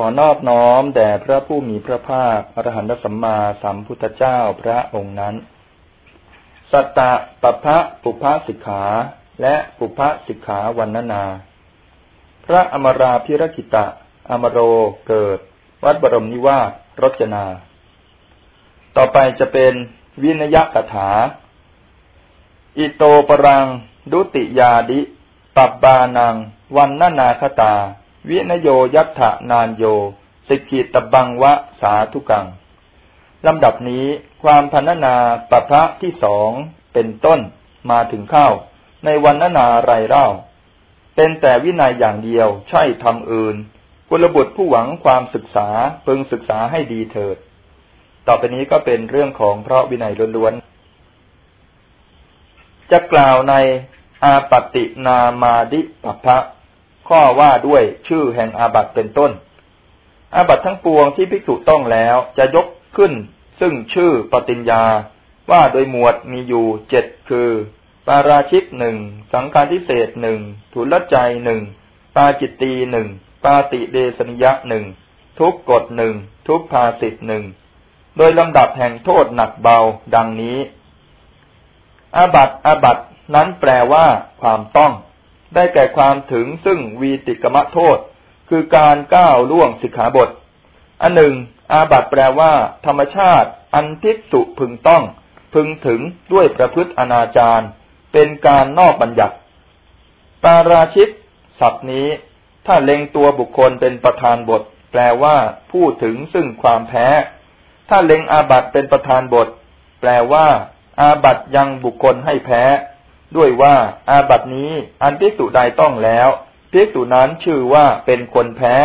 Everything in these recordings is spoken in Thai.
ขอนอบน้อมแด่พระผู้มีพระภาคอรหันตสัมมาสัมพุทธเจ้าพระองค์นั้น สัตตะปะพะปุพะสิกขา และปุพะสิกขาวันนานาพระอมราพิรกิตะ อมโรเกิด วัดบรมนิวาสรจนา ต่อไปจะเป็นวินยกถา อิโตปรัง ดุติยาดิ ปับบานัง วันนานาคตา วินโยยัตถนานโยสิกิตบังวะสาธุกังลำดับนี้ความพันนาปะพระที่สองเป็นต้นมาถึงเข้า ในวันนานาไรเล่า เป็นแต่วินัยอย่างเดียวใช่ทำอื่นกุลบุตรผู้หวังความศึกษาพึงศึกษาให้ดีเถิด ต่อไปนี้ก็เป็นเรื่องของเพราะวินัยล้วนๆจะกล่าวในอาปตินามาดิปะพะ ข้อว่าด้วยชื่อแห่งอาบัตเป็นต้น อาบัตทั้งปวงที่ภิกษุต้องแล้วจะยกขึ้น ซึ่งชื่อปฏิญญา ว่าโดยหมวดมีอยู่เจ็ดคือ ปาราชิกหนึ่งสังการทิเศษหนึ่งทุลใจหนึ่งปาจิตตีหนึ่งปาติเดสนิยะหนึ่งทุกกฎหนึ่งทุกภาสิทหนึ่งโดยลำดับแห่งโทษหนักเบาดังนี้อาบัตอาบัตนั้นแปลว่าความต้อง ได้แก่ความถึงซึ่งวีติกมะโทษ คือการก้าวล่วงสิกขาบท อันหนึ่ง อาบัตแปลว่า ธรรมชาติ อันทิสุพึงต้อง พึงถึงด้วยประพฤติอนาจารเป็นการนอกบัญญัติ ปาราชิตศัพท์นี้ ถ้าเล็งตัวบุคคลเป็นประธานบท แปลว่าผู้ถึงซึ่งความแพ้ ถ้าเล็งอาบัตเป็นประธานบท แปลว่า อาบัตยังบุคคลให้แพ้ ด้วยว่าอาบัตินี้อันภิกษุใดต้องแล้วภิกษุนั้นชื่อว่าเป็นคนแพ้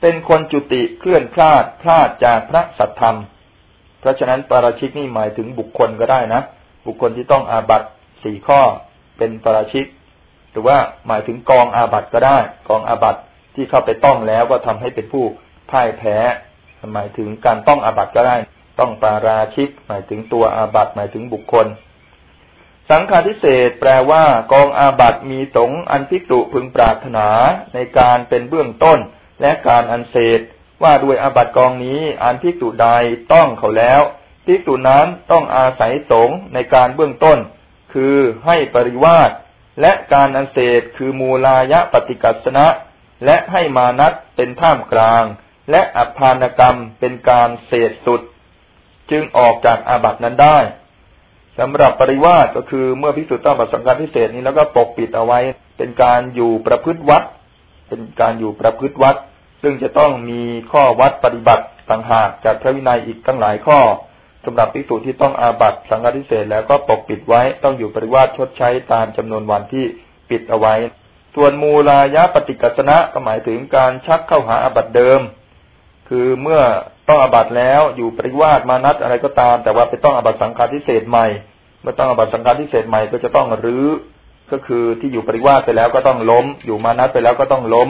เป็นคนจุติเคลื่อนพลาดพลาดจากพระสัทธรรม เพราะฉะนั้นปาราชิกนี่หมายถึงบุคคลก็ได้นะ บุคคลที่ต้องอาบัตสี่ข้อเป็นปาราชิก หรือว่าหมายถึงกองอาบัตก็ได้ กองอาบัตที่เข้าไปต้องแล้วก็ทำให้เป็นผู้พ่ายแพ้ หมายถึงการต้องอาบัตก็ได้ ต้องปาราชิก หมายถึงตัวอาบัตหมายถึงบุคคล สังฆาทิเศษแปลว่ากองอาบัตมีสงอันพิกตุพึงปรารถนาในการเป็นเบื้องต้น และการอันเศษ ว่าด้วยอาบัตกองนี้อันพิกตุใดต้องเขาแล้วพิกตุนั้นต้องอาศัยสงในการเบื้องต้น คือให้ปริวาสและการอันเศษคือมูลายะปฏิกัสนะและให้มานัตเป็นท่ามกลาง และอภานกรรมเป็นการเศษสุด จึงออกจากอาบัตนั้นได้ สำหรับปริวาสก็คือเมื่อพิสูจน์ต้องบัตรสังการพิเศษนี้แล้วก็ปกปิดเอาไว้ เป็นการอยู่ประพฤติวัด เป็นการอยู่ประพฤติวัด ซึ่งจะต้องมีข้อวัดปฏิบัติต่างหากจากพระวินัยอีกตั้งหลายข้อสำหรับพิสูจน์ที่ต้องอาบัตสังการพิเศษแล้วก็ปกปิดไว้ต้องอยู่ปริวาสชดใช้ตามจำนวนวันที่ปิดเอาไว้ ส่วนมูลายะปฏิกัสนะก็หมายถึงการชักเข้าหาอาบัตเดิม คือเมื่อต้องอบัตแล้วอยู่ปริวาสมานัดอะไรก็ตาม แต่ว่าไปต้องอบัตสังฆาทิเศษใหม่ เมื่อต้องอบัตสังฆาทิเศษใหม่ก็จะต้องรื้อก็คือที่อยู่ปริวาสไปแล้วก็ต้องล้ม อยู่มานัดไปแล้วก็ต้องล้ม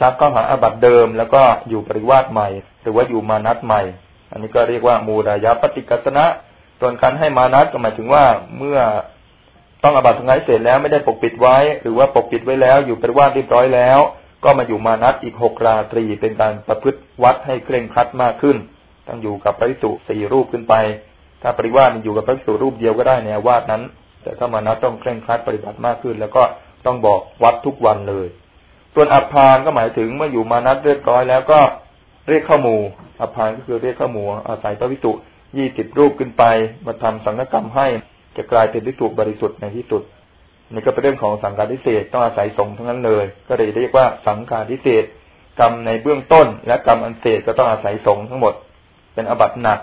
ชักเข้าหาอบัตเดิม แล้วก็อยู่ปริวาสใหม่ หรือว่าอยู่มานัดใหม่ อันนี้ก็เรียกว่ามูรายาปฏิกัสนะส่วนการให้มานัดก็หมายถึงว่าเมื่อต้องอบัตสังฆาทิเศษแล้วไม่ได้ปกปิดไว้ หรือว่าปกปิดไว้แล้ว อยู่ปริวาสเรียบร้อยแล้ว ก็มาอยู่มานัดอีกหกราตรีเป็นการประพฤติวัดให้เคร่งครัดมากขึ้น ต้องอยู่กับพระภิกษุสี่รูปขึ้นไป ถ้าปริวาสอยู่กับพระภิกษุรูปเดียวก็ได้ในวาดนั้น แต่ถ้ามานัดต้องเคร่งครัดปฏิบัติมากขึ้น แล้วก็ต้องบอกวัดทุกวันเลย ส่วนอัพานก็หมายถึงเมื่ออยู่มานัดเรียบร้อยแล้วก็เรียกข้ามูอัพานก็คือเรียกข้ามูอาศัยพระภิกษุยี่สิบรูปขึ้นไป มาทำสังฆกรรมให้จะกลายเป็นภิกษุบริสุทธิ์ในที่สุด นี่ก็เป็นเรื่องของสังฆารทิเศษต้องอาศัยสงทั้งนั้นเลย ก็เลยเรียกว่าสังฆารทิเศษกรรมในเบื้องต้น และกรรมอันเศษก็ต้องอาศัยสงทั้งหมด เป็นอบัตหนัก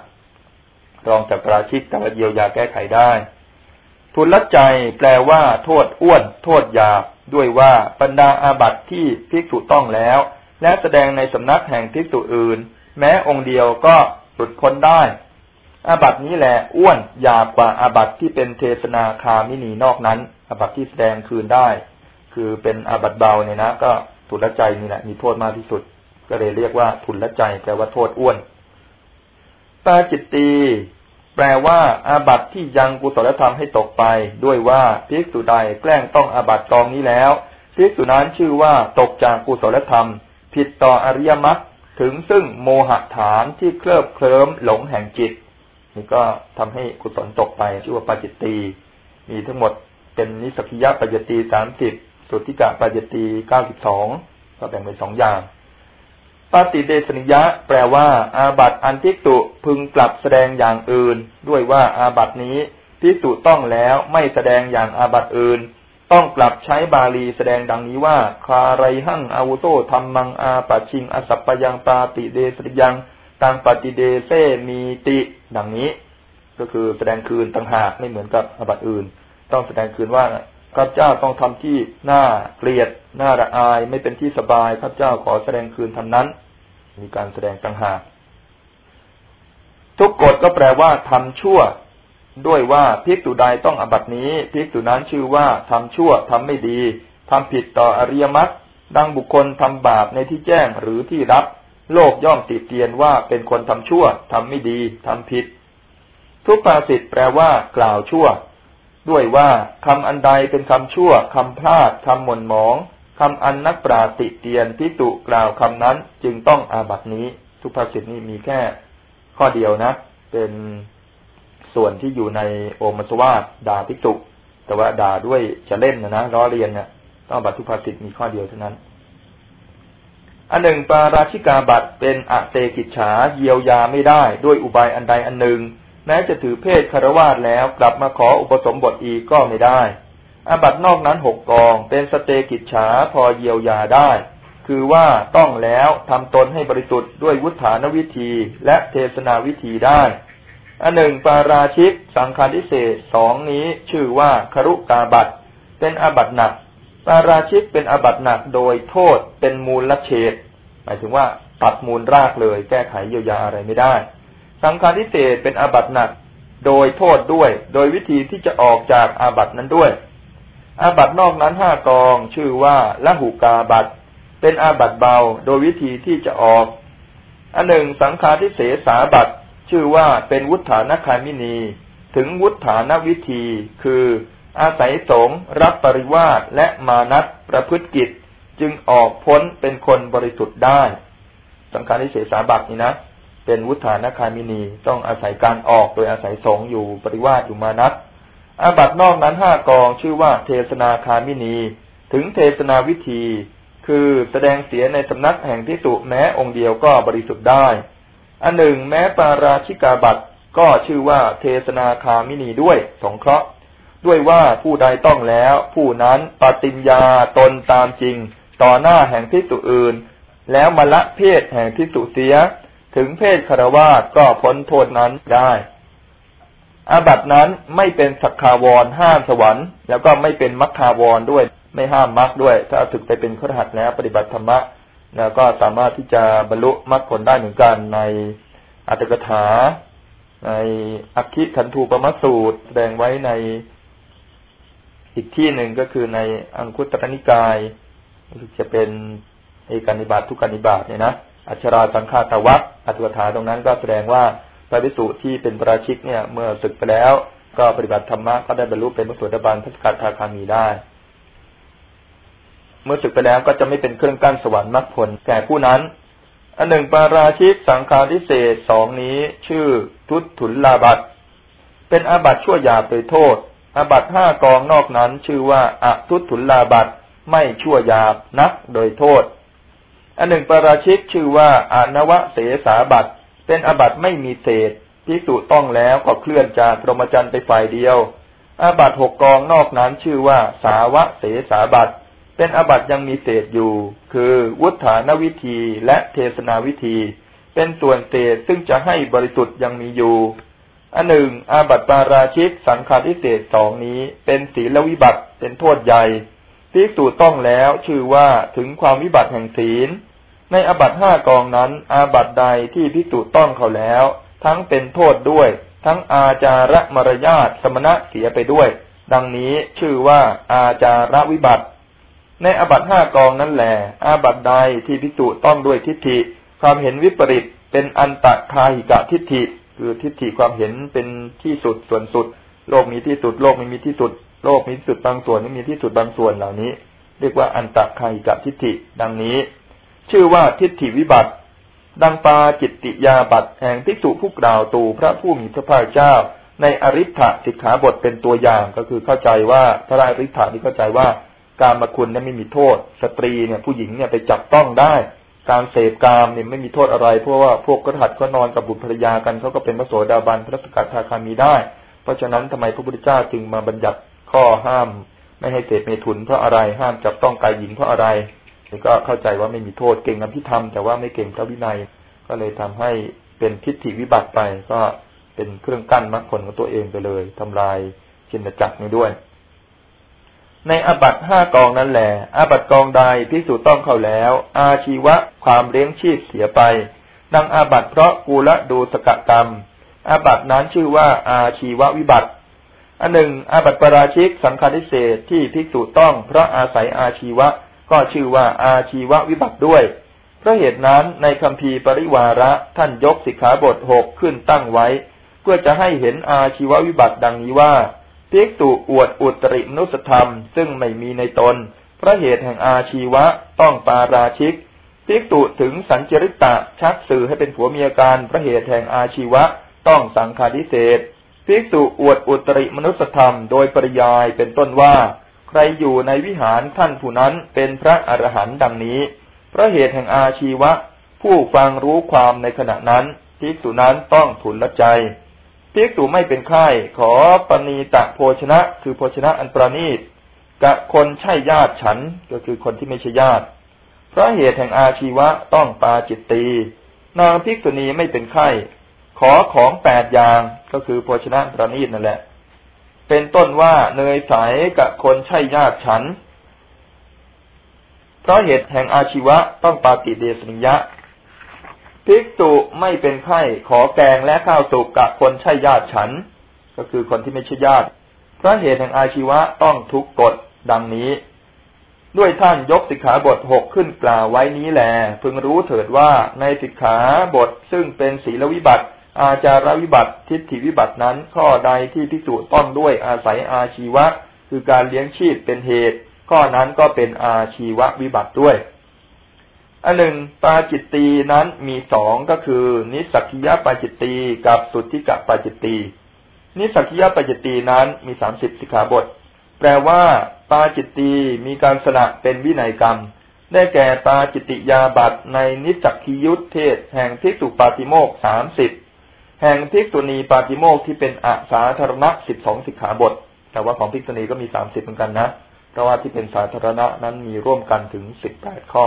รองจากปราชิกแต่เยียวยาแก้ไขได้ ทุนละใจแปลว่า โทษอ้วน โทษยาด้วยว่าบรรดาอาบัตที่ภิกษุต้องแล้ว และแสดงในสำนักแห่งภิกษุอื่น แม้องค์เดียวก็หลุดพ้นได้ อาบัตนี้แหละอ้วนหยาบกว่าอาบัตที่เป็นเทศนาคามินีนอกนั้น อาบัติที่แสดงคืนได้ คือเป็นอาบัติเบาเนี่ยนะก็ทุนละใจนี่แหละมีโทษมากที่สุด ก็เลยเรียกว่าทุนละใจแปลว่าโทษอ้วนปาจิตตีแปลว่าอาบัตที่ยังกุศลธรรมให้ตกไป ด้วยว่าภิกษุใดแกล้งต้องอาบัตกองนี้แล้วภิกษุนั้นชื่อว่าตกจากกุศลธรรม ผิดต่ออริยมรรคถึงซึ่งโมหะฐานที่เคลิบเคลิ้มหลงแห่งจิต นี่ก็ทำให้กุศลตกไปชื่อว่าปาจิตตีมีทั้งหมด เป็นนิสกิยะปัจจตีสามสิบสุทธิกะปัจจตีเก้าสิบสองก็แบ่งเป็นสองอย่างปาติเดสนิยะ แปลว่า อาบัตอันทิตุพึงกลับแสดงอย่างอื่น ด้วยว่าอาบัตนี้ทิตุต้องแล้วไม่แสดงอย่างอาบัตอื่น ต้องกลับใช้บาลีแสดงดังนี้ว่า คาไรหั่งอาวุโตธรรมังอาปัชิงอสัปปยังปาติเดสนิยังตังปฏิเดเซมีติ ดังนี้ ก็คือแสดงคืนต่างหากไม่เหมือนกับอาบัตอื่น ต้องแสดงคืนว่าข้าพเจ้าต้องทำที่หน้าเกลียดหน้าระอาย ไม่เป็นที่สบายข้าพเจ้าขอแสดงคืนทำนั้น มีการแสดงต่างหากทุกกฎก็แปลว่าทำชั่ว ด้วยว่าพิกตุใดต้องอบัตินี้พิกตุนั้นชื่อว่าทำชั่วทำไม่ดีทำผิดต่ออริยมรรคดังบุคคลทำบาปในที่แจ้งหรือที่รับ โลกย่อมติเตียนว่าเป็นคนทำชั่วทำไม่ดีทำผิด ทุกภาษิตแปลว่า กล่าวชั่ว ด้วยว่าคำอันใดเป็นคำชั่วคำพลาดคำหม่นหมองคำอันนักปราติเตียนพิจุกล่าวคำนั้นจึงต้องอาบัตินี้ ทุกภาษิตนี้มีแค่ข้อเดียวนะ เป็นส่วนที่อยู่ในโอมัสวาสด่าพิจุแต่ว่าด่าด้วยจะเล่นนะนะล้อเรียนเนี่ยต้องบัตรทุกภาษิตมีข้อเดียวเท่านั้น อันหนึ่งปาราชิกาบัตเป็นอเตกิจฉาเยียวยาไม่ได้ด้วยอุบายอันใดอันหนึ่ง แม้จะถือเพศคารวาสแล้วกลับมาขออุปสมบทอีกก็ไม่ได้อาบัตนอกนั้นหกกอง เป็นสเตกิจฉาพอเยียวยาได้ คือว่าต้องแล้วทำตนให้บริสุทธิ์ด้วยวุฒานวิธีและเทศนาวิธีได้อันหนึ่งปาราชิกสังฆาริเศษสองนี้ชื่อว่าครุกาบัตเป็นอาบัตหนักปาราชิกเป็นอาบัตหนักโดยโทษเป็นมูลละเฉดหมายถึงว่าตัดมูลรากเลย แก้ไขเยียวยาอะไรไม่ได้ สังฆาทิเศษเป็นอาบัติหนัก โดยโทษด้วย โดยวิธีที่จะออกจากอาบัตินั้นด้วย อาบัตินอกนั้นห้ากอง ชื่อว่าละหุกาบัตเป็นอาบัติเบา โดยวิธีที่จะออก อันหนึ่งสังฆาทิเศษสาบัตชื่อว่าเป็นวุฒานคามินี ถึงวุฒานวิธี คืออาศัยสงรับปริวาสและมานัตประพฤติกิจ จึงออกพ้นเป็นคนบริสุทธิ์ได้ สังฆาทิเศษสาบัตนี่นะ เป็นวุฒานคามินีต้องอาศัยการออกโดยอาศัยสงอยู่ปริวาสอยู่มานัตอาบัตนอกนั้นห้ากองชื่อว่าเทศนาคามินี ถึงเทศนาวิธี คือแสดงเสียในสำนักแห่งที่สุแม้องค์เดียวก็บริสุทธิ์ได้ อันหนึ่งแม้ปาราชิกาบัตก็ชื่อว่าเทศนาคามินีด้วยสงเคราะห์ ด้วยว่าผู้ใดต้องแล้ว ผู้นั้นปฏิญญาตนตามจริง ต่อหน้าแห่งที่สุอื่น แล้วมาละเพศแห่งที่สุเสีย ถึงเพศคารวาสก็พ้นโทษนั้นได้อาบัตินั้นไม่เป็นสักคาวรห้ามสวรรค์ แล้วก็ไม่เป็นมัคคาวรด้วย ไม่ห้ามมรรคด้วย ถ้าถึกไปเป็นขรหัสแล้ว ปฏิบัติธรรมะแล้วก็สามารถที่จะบรรลุมรรคผลได้เหมือนกันในอัตถกถา ในอัคคิขันธูปมัสูตร แสดงไว้ในอีกที่หนึ่งก็คือในอังคุตรนิกายจะเป็นเอกานิบาตทุกานิบาตเนี่ยนะ อัชราสังฆาตวัตอัตถกถาตรงนั้นก็แสดงว่าพระภิกษุที่เป็นประชิกเนี่ย เมื่อศึกไปแล้ว ก็ปฏิบัติธรรมะก็ได้บรรลุเป็นพระสุตบันทัศกัตาคามีได้ เมื่อศึกไปแล้วก็จะไม่เป็นเครื่องกั้นสวรรค์มรรคผลแก่ผู้นั้น อันหนึ่งปาราชิกสังฆาทิเศษสองนี้ ชื่อทุตถุลลาบัตเป็นอาบัตชั่วยาโดยโทษ อาบัตห้ากองนอกนั้น ชื่อว่าอะทุตถุลลาบัตไม่ชั่วยาบนักโดยโทษ อันหนึ่งปราชิกชื่อว่าอานวะเสสาบัตเป็นอบัตไม่มีเศษพิสุต้องแล้วก็เคลื่อนจากพรหมจรรย์ไปฝ่ายเดียว อาบัตหกกองนอกนั้นชื่อว่าสาวะเสสาบัตเป็นอบัตยังมีเศษอยู่ คือวุฒานวิธีและเทศนาวิธี เป็นส่วนเศษซึ่งจะให้บริสุทธิ์ยังมีอยู่อันหนึ่ง อาบัตปาราชิกสังฆาทิเศษสองนี้ เป็นศีลวิบัติเป็นโทษใหญ่พิสูจต้องแล้วชื่อว่าถึงความวิบัติแห่งศีล ในอบัตห้ากองนั้น อาบัตใดที่พิสูจต้องเขาแล้ว ทั้งเป็นโทษด้วย ทั้งอาจาระมารยาทสมณะเสียไปด้วย ดังนี้ชื่อว่าอาจาระวิบัติ ในอบัตห้ากองนั้นแหลอาบัตใดที่พิสูจต้องด้วยทิฏฐิ ความเห็นวิปริตเป็นอันตะคาหิกะทิฏฐิ คือทิฏฐิความเห็นเป็นที่สุดส่วนสุด โลกมีที่สุด โลกไม่มีที่สุด โลกมีที่สุดบางส่วนไม่มีที่สุดบางส่วนเหล่านี้ เรียกว่าอันตะคาหิกะทิฏฐิ ดังนี้ ชื่อว่าทิฏฐิวิบัติ ดังปาจิตติยาบัตแห่งภิกษุผู้กล่าวตูพระผู้มีพระภาคเจ้า ในอริ t สิกขาบทเป็นตัวอย่างก็คือเข้าใจว่าพระอริ t นี่เข้าใจว่าการมาคุณเนี่ยไม่มีโทษ สตรีเนี่ยผู้หญิงเนี่ยไปจับต้องได้ การเสพกามเนี่ยไม่มีโทษอะไร เพราะว่าพวกกระหัดก็นอนกับบุตรภรรยากันเขาก็เป็นพระโสดาบันพระสกัดทาคามีได้ เพราะฉะนั้นทำไมพระพุทธเจ้าจึงมาบัญญัติข้อห้าม ไม่ให้เสพเมถุนเพราะอะไรห้ามจับต้องกายหญิงเพราะอะไร นี่ก็เข้าใจว่าไม่มีโทษเก่งอภิธรรมแต่ว่าไม่เก่งพระวินัย ก็เลยทำให้เป็นทิฏฐิวิบัติไป ก็เป็นเครื่องกั้นมรรคผลของตัวเองไปเลยทำลายชินจักรนี้ด้วย ในอบัตห้ากองนั้นแหละอาบัตกองใดพิสูจต้องเข้าแล้ว อาชีวะความเลี้ยงชีพเสียไปดังอาบัตเพราะกูละดูสกกรรม อาบัตนั้นชื่อว่าอาชีววิบัติอันหนึ่งอาบัตปราชิกสังฆาทิเศษที่พิสูจต้องเพราะอาศัยอาชีวะ ก็ชื่อว่าอาชีววิบัติด้วย เพราะเหตุนั้นในคำพีปริวาระท่านยกสิกขาบทหกขึ้นตั้งไว้ เพื่อจะให้เห็นอาชีววิบัติดังนี้ว่าภิกตุอวดอุตริมนุสธรรม ซึ่งไม่มีในตนพระเหตุแห่งอาชีวะต้องปาราชิกภิกตุถึงสัญจริตะชักสื่อให้เป็นผัวเมียกันพระเหตุแห่งอาชีวะต้องสังฆาทิเศษภิกตุอวดอุตริมนุสธรรมโดยปริยายเป็นต้นว่า ใครอยู่ในวิหารท่านผู้นั้นเป็นพระอรหันต์ดังนี้เพราะเหตุแห่งอาชีวะ ผู้ฟังรู้ความในขณะนั้นภิกษุนั้นต้องทุนละใจภิกษุไม่เป็นไข้ขอปณีตะโภชนะ คือโภชนะอันประณีตกะคนใช่ญาติฉันก็คือคนที่ไม่ใช่ญาติ เพราะเหตุแห่งอาชีวะต้องปาจิตตีนางภิกษุณีไม่เป็นไข้ขอของแปดอย่างก็คือโภชนะประณีตนั่นแหละ เป็นต้นว่าเนยใสกับคนใช่ญาติฉัน เพราะเหตุแห่งอาชีวะต้องปาติเดสนิยะภิกษุไม่เป็นไข้ขอแกงและข้าวสุกกับคนใช่ญาติฉัน ก็คือคนที่ไม่ใช่ญาติเพราะเหตุแห่งอาชีวะต้องทุกกฎดังนี้ ด้วยท่านยกสิกขาบทหกขึ้นกล่าวไว้นี้แหลพึงรู้เถิดว่าในสิกขาบทซึ่งเป็นศีลวิบัติ อาจารวิบัติทิฏฐิวิบัตินั้น ข้อใดที่พิสูจน์ต้องด้วยอาศัยอาชีวะ คือการเลี้ยงชีพเป็นเหตุ ข้อนั้นก็เป็นอาชีววิบัติด้วยอันหนึ่งปาจิตตีนั้นมีสองก็คือ นิสักิยปาจิตตีกับสุทธิกะปาจิตตีนิสักิยปาจิตตีนั้นมีสามสิบสิกขาบท แปลว่า ปาจิตตีมีการสละเป็นวินัยกรรม ได้แก่ปาจิตติยาบัตในนิสักิยุทธเทศแห่งทิสุปาติโมกสามสิบ แห่งภิกษุณีปาติโมกที่เป็นอาสาธารณะสิบสองสิกขาบท แต่ว่าของภิกษุณีก็มีสามสิบเหมือนกันนะ เพราะว่าที่เป็นสาธารณะนั้นมีร่วมกันถึงสิบแปดข้อ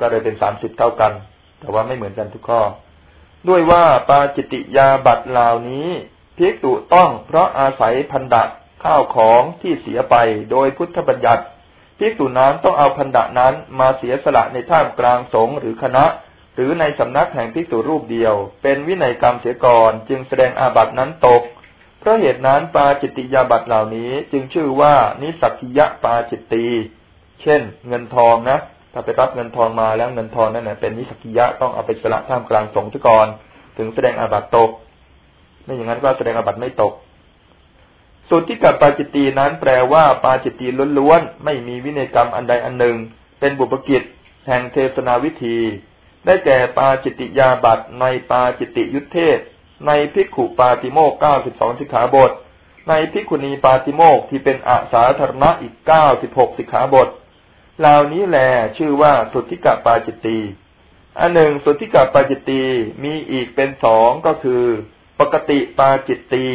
ก็เลยเป็นสามสิบเท่ากัน แต่ว่าไม่เหมือนกันทุกข้อ ด้วยว่าปาจิติยาบัตเหล่านี้ภิกษุต้องเพราะอาศัยพันดะข้าวของที่เสียไปโดยพุทธบัญญัติภิกษุนั้นต้องเอาพันดะนั้นมาเสียสละในท่ามกลางสงฆ์หรือคณะ รือในสำนักแห่งภิกษุรูปเดียว เป็นวินัยกรรมเสียก่อน จึงแสดงอาบัตินั้นตก เพราะเหตุนั้นปาจิตติยาบัตเหล่านี้จึงชื่อว่านิสักิยะปาจิตตีเช่น เงินทองนะถ้าไปรับเงินทองมาแล้วเงินทองนั่นแหละเป็นนิสักิยะต้องเอาไปสละท่ามกลางสงฆ์ก่อน ถึงแสดงอาบัติตก ไม่อย่างนั้นก็แสดงอาบัติไม่ตกส่วนที่กับปาจิตตีนั้นแปลว่าปาจิตตีล้วนๆไม่มีวินัยกรรมอันใดอันหนึ่ง เป็นบุปกิจแห่งเทศนาวิธี ได้แก่ปาจิตติยาบัตในปาจิตติยุทธเทศ ในพิกขุปาติโมกเก้าสิบสองสิกขาบท ในพิกขุณีปาติโมกที่เป็นอาสาธรณะอีกเก้าสิบหกสิกขาบท เหล่านี้แลชื่อว่าสุทธิกะปาจิตตีอันหนึ่งสุทธิกะปาจิตตีมีอีกเป็นสองก็คือ ปกติปาจิตตี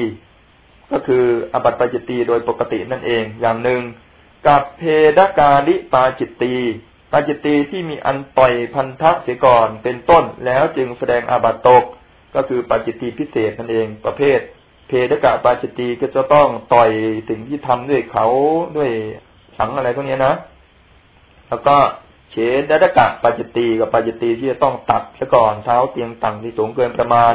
ก็คืออบัตปาจิตตีโดยปกตินั่นเองอย่างหนึ่งกับเพดกาลิปาจิตตี ปาจิตตีที่มีอันปล่อยพันธะเสียก่อนเป็นต้นแล้วจึงแสดงอาบัตตก ก็คือปาจิตตีพิเศษนั่นเองประเภท เพดกะปาจิตตีก็จะต้องต่อยสิ่งที่ทำด้วยเขาด้วยสังอะไรพวกนี้นะ แล้วก็เฉดดกะปาจิตตีกับปาจิตตีที่จะต้องตัดซะก่อนเท้าเตียงต่งที่สูงเกินประมาณ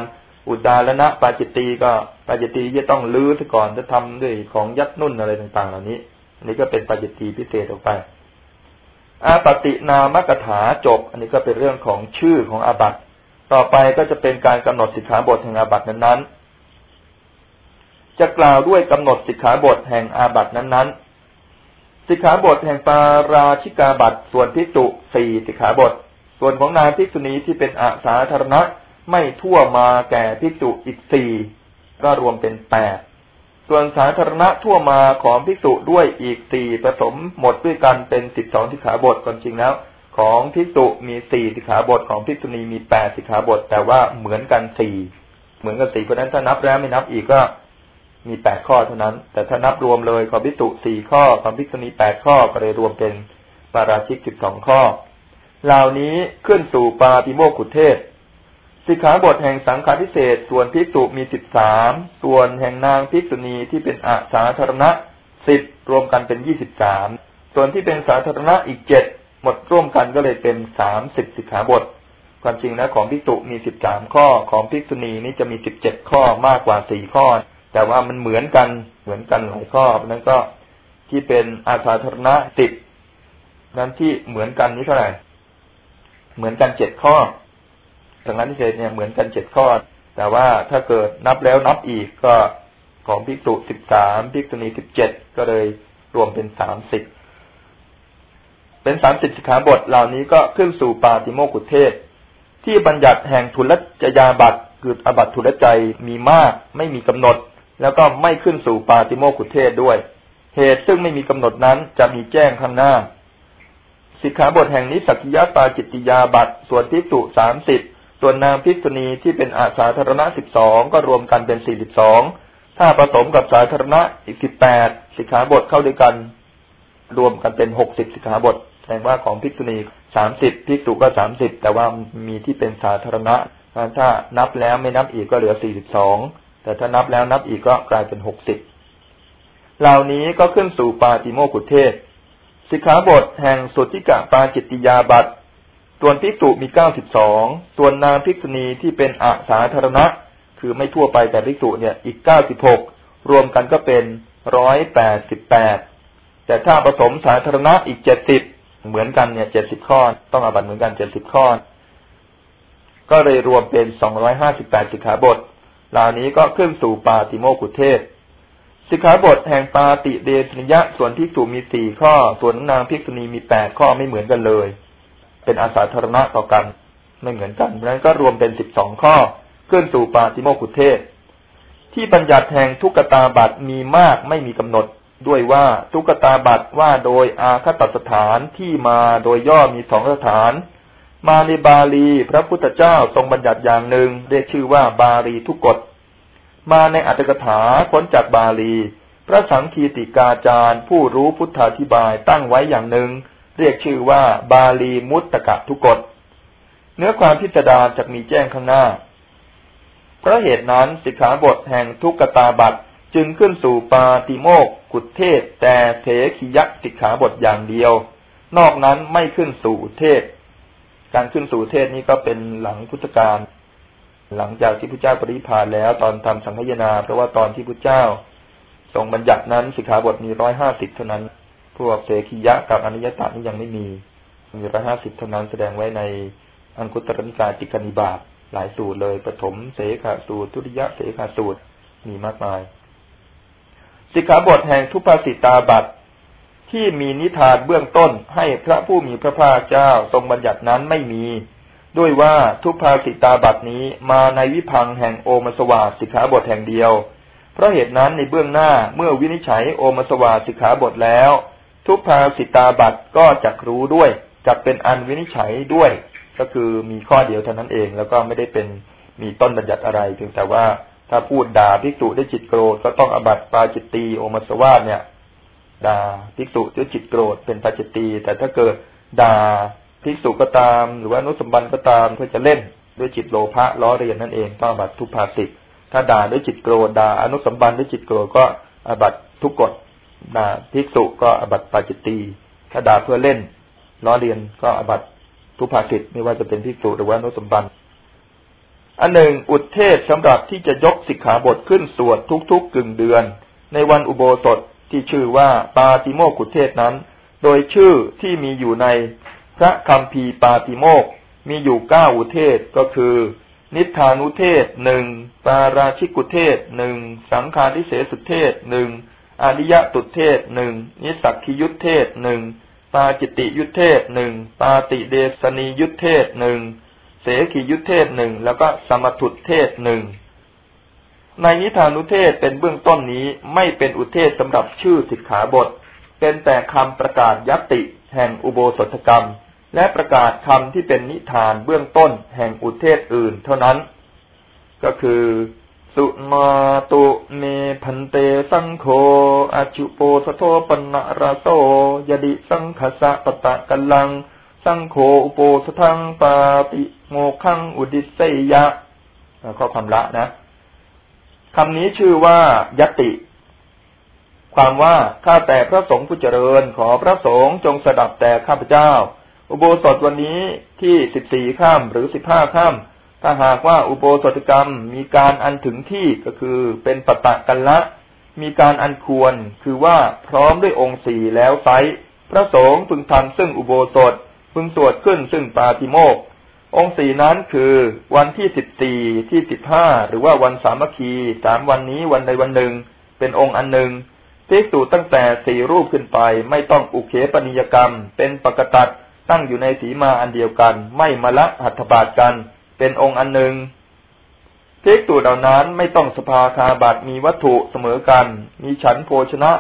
อุดาลนะปาจิตตีก็ปาจิตตีที่จะต้องลื้อซะก่อนจะทำด้วยของยัดนุ่นอะไรต่าง ๆ เหล่านี้อันนี้ก็เป็นปาจิตตีพิเศษออกไป อาปตินามกถาจบ อันนี้ก็เป็นเรื่องของชื่อของอาบัตต่อไปก็จะเป็นการกำหนดสิกขาบทแห่งอาบัตนั้นๆ จะกล่าวด้วยกำหนดสิกขาบทแห่งอาบัตนั้นๆ สิกขาบทแห่งปาราชิกาบัตส่วนพิจุสี่สิกขาบท ส่วนของนางภิกษุณีที่เป็นอาสาธารณะไม่ทั่วมาแก่ภิกษุอีกสี่ก็รวมเป็นแปด ส่วนสาธารณะทั่วมาของภิกษุด้วยอีกสี่ผสมหมดด้วยกันเป็นสิบสองสิกขาบทก่อนจริงแล้ว ของภิกษุมีสี่สิกขาบทของภิกษุณีมีแปดสิกขาบท แต่ว่าเหมือนกันสี่เหมือนกันสี่เพราะนั้นถ้านับแล้วไม่นับอีกก็มีแปดข้อเท่านั้น แต่ถ้านับรวมเลยของภิกษุสี่ข้อของภิกษุณีแปดข้อก็เลยรวมเป็นปาราชิกสิบสองข้อ เหล่านี้ขึ้นสู่ปาติโมกุเทศ สิกขาบทแห่งสังฆาทิเศษส่วนภิกษุมีสิบสามส่วนแห่งนางภิกษุณีที่เป็นอาสาธารณะสิบรวมกันเป็นยี่สิบสามส่วนที่เป็นสาธารณะอีกเจ็ดหมดร่วมกันก็เลยเป็นสามสิบสิกขาบท ความจริงนะของภิกษุมีสิบสามข้อของภิกษุณีนี่จะมีสิบเจ็ดข้อมากกว่าสี่ข้อ แต่ว่ามันเหมือนกันเหมือนกันหลายข้อนั้นก็ที่เป็นอาสาธารณะสิบนั้นที่เหมือนกันนี้เท่าไหร่เหมือนกันเจ็ดข้อ สังฆาทิเศษเนี่ยเหมือนกันเจ็ดข้อ แต่ว่าถ้าเกิดนับแล้วนับอีกก็ของภิกษุสิบสามภิกษุณีสิบเจ็ดก็เลยรวมเป็นสามสิบเป็นสามสิบสิกขาบทเหล่านี้ก็ขึ้นสู่ปาติโมกุเทศ ที่บัญญัติแห่งทุลจยาบัตคืออบัตทุลใจมีมาก ไม่มีกำหนด แล้วก็ไม่ขึ้นสู่ปาติโมกุเทศด้วย เหตุซึ่งไม่มีกำหนดนั้นจะมีแจ้งข้างหน้า สิกขาบทแห่งนี้สักยะปาจิตติยาบัตส่วนภิกษุสามสิบ ส่วนนางภิกษุณีที่เป็นอาสาธารณะสิบสองก็รวมกันเป็นสี่สิบสองถ้าผสมกับสาธารณะอีกสิบแปดสิกขาบทเข้าด้วยกัน รวมกันเป็นหกสิบสิกขาบทแสดงว่าของภิกษุณีสามสิบภิกษุก็สามสิบแต่ว่ามีที่เป็นสาธารณะถ้านับแล้วไม่นับอีกก็เหลือสี่สิบสองแต่ถ้านับแล้วนับอีกก็กลายเป็นหกสิบเหล่านี้ก็ขึ้นสู่ปาติโมกุเทศสิกขาบทแห่งสุทธิกะปาจิตติยาบัต ส่วนภิกษุมีเก้าสิบสองส่วนนางภิกษุณีที่เป็นอาสาธารณะ คือไม่ทั่วไปแต่ภิกษุเนี่ยอีกเก้าสิบหกรวมกันก็เป็นร้อยแปดสิบแปดแต่ถ้าผสมสาธารณะอีกเจ็ดสิบเหมือนกันเนี่ยเจ็ดสิบข้อ ต้องอาบัตเหมือนกันเจ็ดสิบข้อ ก็เลยรวมเป็นสองร้อยห้าสิบแปดสิกขาบท เหล่านี้ก็ขึ้นสู่ปาติโมกุเทศสิกขาบทแห่งปาติเดชนิยะส่วนภิกษุมีสี่ข้อ ส่วนนางภิกษุณีมีแปดข้อไม่เหมือนกันเลย เป็นอาสาธารณะต่อกัน ไม่เหมือนกันเพราะนั้นก็รวมเป็นสิบสองข้อขึ้นสู่ปาติโมกุเทศ ที่บัญญัติแห่งทุกตาบัตมีมากไม่มีกำหนด ด้วยว่าทุกตาบัตว่าโดยอาคตสถานที่มาโดยย่อมีสองสถาน มาในบาลีพระพุทธเจ้าทรงบัญญัติอย่างหนึ่งเรียกชื่อว่าบาลีทุกกฎมาในอัตถกถาพ้นจากบาลี พระสังคีติกาจารย์ ผู้รู้พุทธาธิบายตั้งไว้อย่างหนึ่ง เรียกชื่อว่าบาลีมุตตะทุกฎเนื้อความพิสดารจะมีแจ้งข้างหน้า เพราะเหตุนั้นสิกขาบทแห่งทุกตาบัตจึงขึ้นสู่ปาติโมกกุเทศ แต่เถขียักสิกขาบทอย่างเดียว นอกนั้นไม่ขึ้นสู่เทศ การขึ้นสู่เทศนี้ก็เป็นหลังพุทธกาลหลังจากที่พระเจ้าปริพานแล้วตอนทำสังฆยนา เพราะว่าตอนที่พระเจ้าทรงบัญญัตินั้นสิกขาบทมีร้อยห้าสิบเท่านั้น วกเสขียะกับอนิยตานี่ยังไม่มีมีร้อยห้าสิบเท่านั้นแสดงไว้ในอังคุตรนิกายจิกนิบาตหลายสูตรเลยปฐมเสขาสูตรทุติยะเสขาสูตรมีมากมาย สิกขาบทแห่งทุพสิตาบัตที่มีนิทานเบื้องต้นให้พระผู้มีพระภาคเจ้าทรงบัญญัตินั้นไม่มี ด้วยว่าทุพาสิตาบัตนี้มาในวิพังแห่งโอมสวาสิกขาบทแห่งเดียว เพราะเหตุนั้นในเบื้องหน้าเมื่อวินิจฉัยโอมสวาสิกขาบทแล้ว ทุพาสิตาบัตก็จักรู้ด้วยจักเป็นอันวินิจฉัยด้วย ก็คือมีข้อเดียวเท่านั้นเอง แล้วก็ไม่ได้เป็นมีต้นบัญญัติอะไรเพียงแต่ว่าถ้าพูดด่าภิกษุด้วยจิตโกรธก็ต้องอบัตปาจิตตีโอมัสวาสเนี่ยด่าภิกษุด้วยจิตโกรธเป็นปาจิตตีแต่ถ้าเกิดด่าภิกษุก็ตาม หรือว่านุสมบันก็ตามเพื่อจะเล่นด้วยจิตโลภะล้อเรียนนั่นเองต้องอบัตทุพภาสิตถ้าด่าด้วยจิตโกรธด่าอนุสมบันด้วยจิตโกรธก็อบัตทุกกฎ ด่าภิกษุก็อบัตปาจิตตีถ้าด่าเพื่อเล่นล้อเลียนก็อบัตทุพาสิทไม่ว่าจะเป็นภิกษุหรือว่านุสมบันอันหนึ่งอุทเทศสำหรับที่จะยกสิกขาบทขึ้นสวดทุกๆกึ่งเดือน ในวันอุโบสถที่ชื่อว่าปาติโมกุเทศนั้น โดยชื่อที่มีอยู่ในพระคำพีปาติโมกมีอยู่เก้าอุเทศก็คือ นิทานุเทศหนึ่งปาราชิกุเทศหนึ่งสังฆาทิเสสุเทศหนึ่ง อริยตุเทศหนึ่งนิสักคิยุทเทศหนึ่งปาจิติยุทธเทศหนึ่งปาติเดสนียุทธเทศหนึ่งเสขียุทธเทศหนึ่งแล้วก็สมถุเทศหนึ่งในนิทานุเทศเป็นเบื้องต้นนี้ไม่เป็นอุเทศสำหรับชื่อสิกขาบท เป็นแต่คำประกาศยติแห่งอุโบสถกรรม และประกาศคำที่เป็นนิทานเบื้องต้นแห่งอุเทศอื่นเท่านั้น ก็คือ สุมาตุเมพันเตสังโฆอจุโปสโทปนะราโซยดิสังคสะปตะกัลลัง สังโฆอุโปสทังปาติโมขังอุดิเสยะข้อความละนะคำนี้ชื่อว่ายติ ความว่าข้าแต่พระสงฆ์ผู้เจริญ ขอพระสงฆ์จงสดับแต่ข้าพเจ้า อุโบสถวันนี้ที่สิบสี่ข้ามหรือสิบห้าข้าม ถ้าหากว่าอุโบสถกรรมมีการอันถึงที่ก็คือเป็นปตะกันละ มีการอันควรคือว่าพร้อมด้วยองค์สี่แล้วไซพระสงฆ์พึงทำซึ่งอุโบสถพึงสวดขึ้นซึ่งปาติโมกองค์สี่นั้นคือวันที่สิบสี่ที่สิบห้าหรือว่าวันสามัคคีสามวันนี้วันใดวันหนึ่ง เป็นองค์อันหนึ่งภิกษุตั้งแต่สี่รูปขึ้นไป ไม่ต้องอุเคปนิยกรรม เป็นปกตัดตั้งอยู่ในสีมาอันเดียวกัน ไม่มาละหัตถบาทกัน เป็นองค์อันหนึ่งภิกษุเหล่านั้นไม่ต้องสภาคาบัตมีวัตถุเสมอกัน มีฉันโภชนะ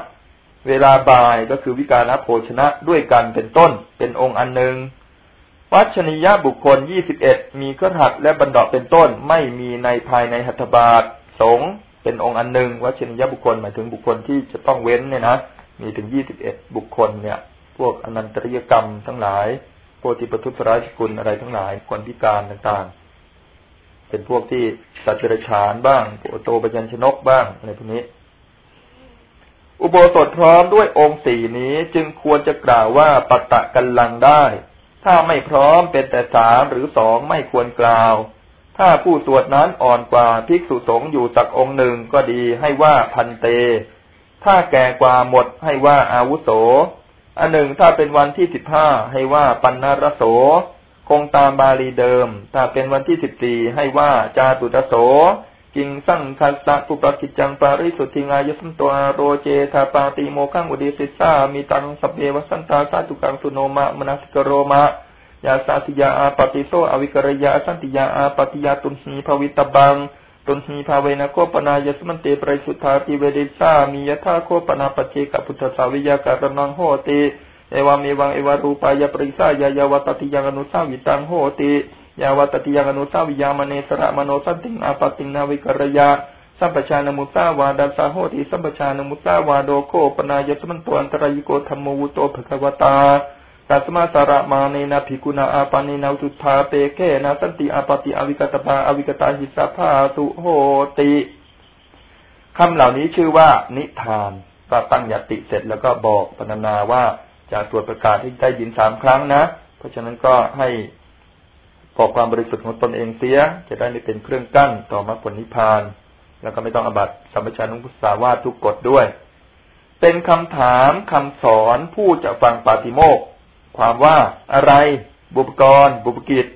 เวลาบ่ายก็คือวิการโภชนะด้วยกันเป็นต้น เป็นองค์อันหนึ่งวัชนิยบุคคลยี่สิบเอ็ดมีเครือขัดและบรรดาเป็นต้น ไม่มีในภายในหัตถบาทสงเป็นองค์อันหนึ่งวัชนิยบุคคลหมายถึงบุคคลที่จะต้องเว้นเนี่ยนะมีถึงยี่สิบเอ็ดบุคคลเนี่ย พวกอนันตริยกรรมทั้งหลายโพธิปทุสราชกุลอะไรทั้งหลายคนพิการต่างๆ เป็นพวกที่สัจจรฉานบ้างโตปยัญชนกบ้างอะไรพวกนี้ อุโบสถพร้อมด้วยองค์สี่นี้จึงควรจะกล่าวว่าปัตตะกันลังได้ ถ้าไม่พร้อมเป็นแต่สามหรือสองไม่ควรกล่าว ถ้าผู้สวดนั้นอ่อนกว่าภิกษุสงฆ์อยู่สักองค์หนึ่งก็ดีให้ว่าพันเต ถ้าแก่กว่าหมดให้ว่าอาวุโส อันหนึ่งถ้าเป็นวันที่สิบห้าให้ว่าปันนรโส คงตามบาลีเดิม ถ้าเป็นวันที่สิบสี่ให้ว่าจาตุตโส กิงสังคัสสะปุปกิจจังปาริสุทธิงายสันตัวโรเจธาปาติโมขังอุดิสิสามีตังสเปวสันตาสาตุกังสุโนมะมนัสกโรมะยาสาสิยาอาปติโซอวิกรยาสันติยาอาปติยาตุนหีภวิตบังตุนหีภาเวนะโคปนายสมันเตปริสุทธาติเวเดสามียะธาโคปนาปเจกพุทธสาวิยาการนังโหติ เอวามีวังเอวารูปายาปริสายายาวัตติยังอนุสาวิตังโหติยาวัตติยังอนุสาวิยามเนสระมโนสันติงอาปติงนาวิกรยาสัมปชานมุสาวาดาสาโหติสัมปชานมุสาวาโดโคปนายสมันตวันตรายโกธรรมวุโตภควตาตัสมาสาระมาเนนะภิกุณาอาปานินาจุธาเปเกนะสันติอาปติอวิกตปาอวิกตาหิสัพาตุโหติคำเหล่านี้ชื่อว่านิทานก็ตั้งยติเสร็จแล้วก็บอกปรนนาว่า จะตรวจประกาศให้ได้ยินสามครั้งนะ เพราะฉะนั้นก็ให้บอกความบริสุทธิ์ของตนเองเสีย จะได้ไม่เป็นเครื่องกั้นต่อมรรคผลนิพพาน แล้วก็ไม่ต้องอบัตสัมปชานุพุทธาวาทุกกฎด้วย เป็นคำถามคำสอนผู้จะฟังปาติโมกความว่าอะไร บุปกรบุปกิจ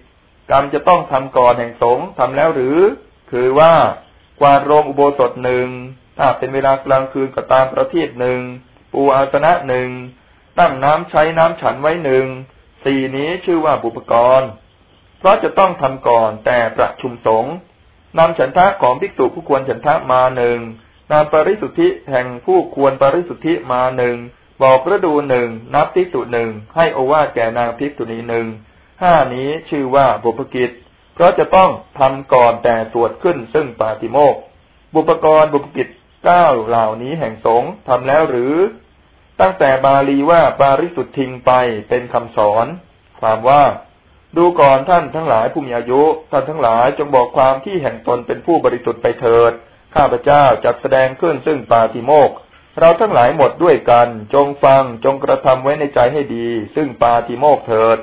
กรรมจะต้องทำก่อนแห่งสงทำแล้วหรือ คือว่ากวาดโรงอุโบสถหนึ่งถ้าเป็นเวลากลางคืนก็ตามประเทีปหนึ่งปูอาสนะหนึ่ง ตั้งน้ำใช้น้ำฉันไว้หนึ่งสี่นี้ชื่อว่าบุปกรณ์ เพราะจะต้องทำก่อนแต่ประชุมสงฆ์นำฉันทะของภิกษุผู้ควรฉันทะมาหนึ่งนำปริสุทธิแห่งผู้ควรปริสุทธิมาหนึ่งบอกฤดูหนึ่งนับภิกษุหนึ่งให้โอวาแก่นางภิกษุณีหนึ่งห้านี้ชื่อว่าบุพกิจ เพราะจะต้องทำก่อนแต่สวดขึ้นซึ่งปาติโมกบุปกรณ์บุพกิจเก้าเหล่านี้แห่งสงฆ์ทำแล้วหรือ ตั้งแต่บาลีว่าปาริสุทธิงไปเป็นคำสอน ความว่า ดูก่อนท่านทั้งหลายผู้มีอายุ ท่านทั้งหลายจงบอกความที่แห่งตนเป็นผู้บริสุทธิ์ไปเถิด ข้าพเจ้าจัดแสดงขึ้นซึ่งปาติโมกเราทั้งหลายหมดด้วยกัน จงฟังจงกระทำไว้ในใจให้ดี ซึ่งปาติโมกเถิด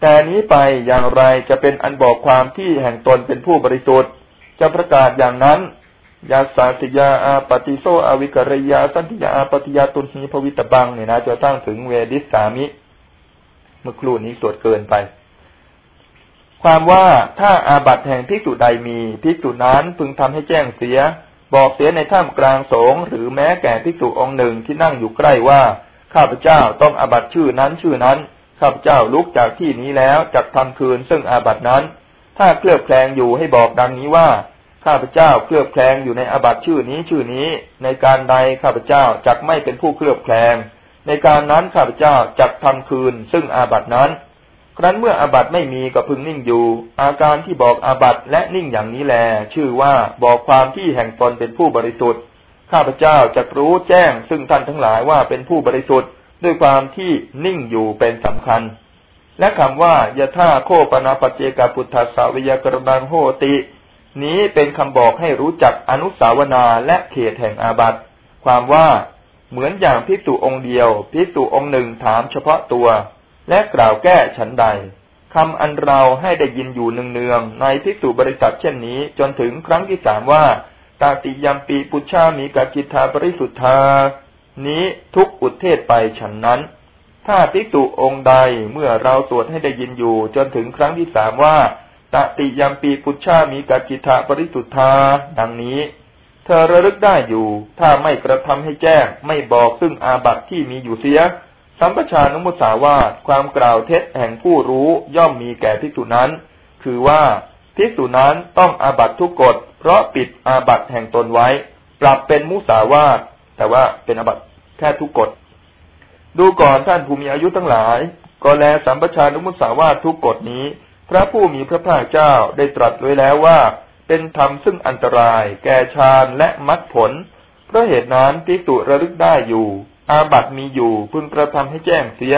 แต่นี้ไปอย่างไรจะเป็นอันบอกความที่แห่งตนเป็นผู้บริสุทธิ์ จะประกาศอย่างนั้น ยาสาติยาอาปฏิโซอวิกรยาสันติยาอาปฏิยาตุนีภวิตบังเนี่ยนะจะตั้งถึงเวดิสามิเมื่อครู่นี้สวดเกินไป ความว่าถ้าอาบัตแห่งภิกษุใดมีภิกษุนั้นพึงทำให้แจ้งเสีย บอกเสียในถ้ำกลางสงหรือแม้แก่ภิกษุองค์หนึ่งที่นั่งอยู่ใกล้ว่าข้าพเจ้าต้องอาบัตชื่อนั้นชื่อนั้นข้าพเจ้าลุกจากที่นี้แล้วจักทำคืนซึ่งอาบัตนั้น ถ้าเคลือบแคลงอยู่ให้บอกดังนี้ว่า ข้าพเจ้าเคลือบแคลงอยู่ในอาบัตชื่อนี้ชื่อนี้ ในการใดข้าพเจ้าจักไม่เป็นผู้เคลือบแคลง ในการนั้นข้าพเจ้าจักทำคืน ซึ่งอาบัตนั้น ครั้นเมื่ออาบัตไม่มีก็พึงนิ่งอยู่ อาการที่บอกอาบัตและนิ่งอย่างนี้แล ชื่อว่าบอกความที่แห่งตนเป็นผู้บริสุทธิ์ ข้าพเจ้าจะรู้แจ้ง ซึ่งท่านทั้งหลายว่าเป็นผู้บริสุทธิ์ ด้วยความที่นิ่งอยู่เป็นสำคัญ และคำว่ายะท่าโคปนาปเจกาพุทธสาวิยกรบังโหติ นี้เป็นคำบอกให้รู้จักอนุสาวนาและเขตแห่งอาบัติ ความว่าเหมือนอย่างพิจุองเดียวพิจุองหนึ่งถามเฉพาะตัว และกล่าวแก้ฉันใดคำอันเราให้ได้ยินอยู่เนืองๆในพิจุบริษัทเช่นนี้จนถึงครั้งที่สามว่าตาติยมปีปุชามีกาจิตาบริสุทธา นี้ทุกอุเทศไปฉันนั้น ถ้าติตุองค์ใดเมื่อเราสวดให้ได้ยินอยู่จนถึงครั้งที่สามว่า ตติยามปีปุชามีกาจิตาบริสุทธา ดังนี้ เธอระลึกได้อยู่ ถ้าไม่กระทำให้แจ้ง ไม่บอกซึ่งอาบัติที่มีอยู่เสีย สัมปชานุมุสาวาทความกล่าวเท็จแห่งผู้รู้ย่อมมีแก่ทิจุนั้น คือว่าทิจุนั้นต้องอาบัตทุกกฎ เพราะปิดอาบัตแห่งตนไว้ ปรับเป็นมุสาวาทแต่ว่าเป็นอาบัตแค่ทุกกฎ ดูก่อนท่านผู้มีอายุทั้งหลาย ก็แลสัมปชานุมุสาวาททุกกฎนี้ พระผู้มีพระภาคเจ้าได้ตรัสไว้แล้วว่า เป็นธรรมซึ่งอันตราย แก่ฌานและมรรคผล เพราะเหตุนั้นทิตุระลึกได้อยู่ อาบัตมีอยู่พึงกระทำให้แจ้งเสีย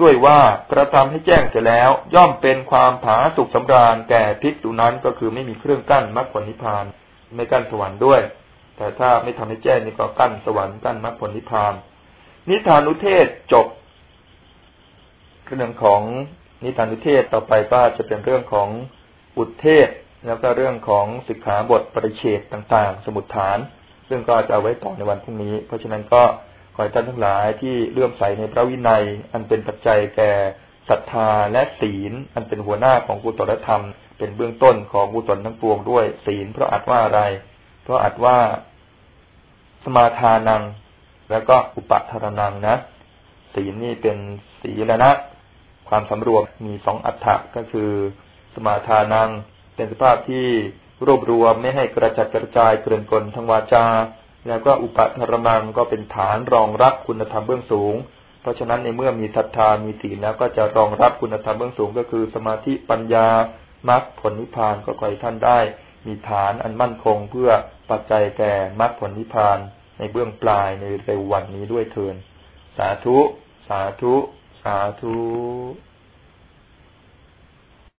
ด้วยว่ากระทำให้แจ้งเสร็จแล้ว ย่อมเป็นความผาสุกสำราญแก่ภิกษุนั้นก็คือไม่มีเครื่องกั้นมรรคผลนิพพาน ไม่กั้นสวรรค์ด้วย แต่ถ้าไม่ทำให้แจ้งนี่ก็กั้นสวรรค์กั้นมรรคผลนิพพาน นิทานุเทศจบเรื่องของ นิทานุเทศต่อไปก็จะเป็นเรื่องของอุทเทศ แล้วก็เรื่องของสิกขาบทปริเชตต่าง ๆ สมุดฐาน ซึ่งก็จะเอาไว้ต่อในวันพรุ่งนี้ เพราะฉะนั้นก็ขอให้ท่านทั้งหลายที่เลื่อมใสในพระวินัย อันเป็นปัจจัยแก่ศรัทธาและศีล อันเป็นหัวหน้าของกุศลธรรม เป็นเบื้องต้นของกุศลทั้งปวงด้วย ศีลเพราะอัดว่าอะไร เพราะอัดว่าสมาทานัง แล้วก็อุปทารนังนะ ศีลนี่เป็นศีลนะ ความสำรวมมีสองอัฏฐะก็คือ สมาทานัง เป็นสภาพที่รวบรวมไม่ให้กระจัดกระจายเกลื่อนกลทางวาจา แล้วก็อุปทารมังก็เป็นฐานรองรับคุณธรรมเบื้องสูง เพราะฉะนั้นในเมื่อมีศรัทธามีศีลแล้วก็จะรองรับคุณธรรมเบื้องสูง ก็คือสมาธิปัญญามรรคผลนิพพานก็ขอให้ท่านได้ มีฐานอันมั่นคงเพื่อปัจจัยแก่มรรคผลนิพพานในเบื้องปลายในเร็ววันนี้ด้วยเถินสาธุ สาธุ සාතු